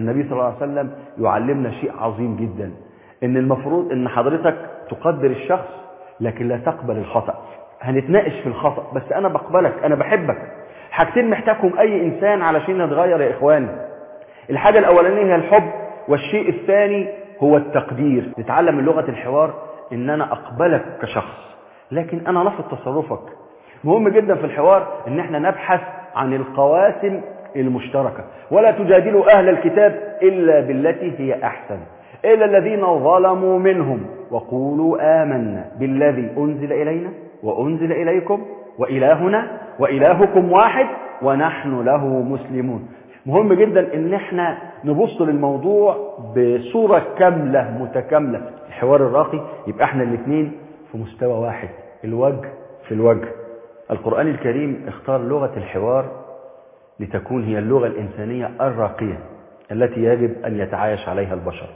النبي صلى الله عليه وسلم يعلمنا شيء عظيم جدا إن المفروض إن حضرتك تقدر الشخص لكن لا تقبل الخطأ. هنتناقش في الخطأ بس أنا بقبلك أنا بحبك. حاجتين محتاجهم أي إنسان علشان نتغير يا إخواني. الحاجة الأولانية هي الحب والشيء الثاني هو التقدير. نتعلم من لغة الحوار إن أنا أقبلك كشخص لكن أنا رفض تصرفك. مهم جدا في الحوار إن إحنا نبحث عن القواسم المشتركة. ولا تجادلوا أهل الكتاب إلا بالتي هي أحسن. إلا الذين ظلموا منهم وقولوا آمنا بالذي أنزل إلينا وأنزل إليكم وإلهنا وإلهكم واحد ونحن له مسلمون. مهم جدا إن إحنا نبص للموضوع بصورة كاملة متكاملة. الحوار الراقي يبقى إحنا الاثنين في مستوى واحد. الوجه في الوجه. القرآن الكريم اختار لغة الحوار لتكون هي اللغة الإنسانية الراقية التي يجب أن يتعايش عليها البشر.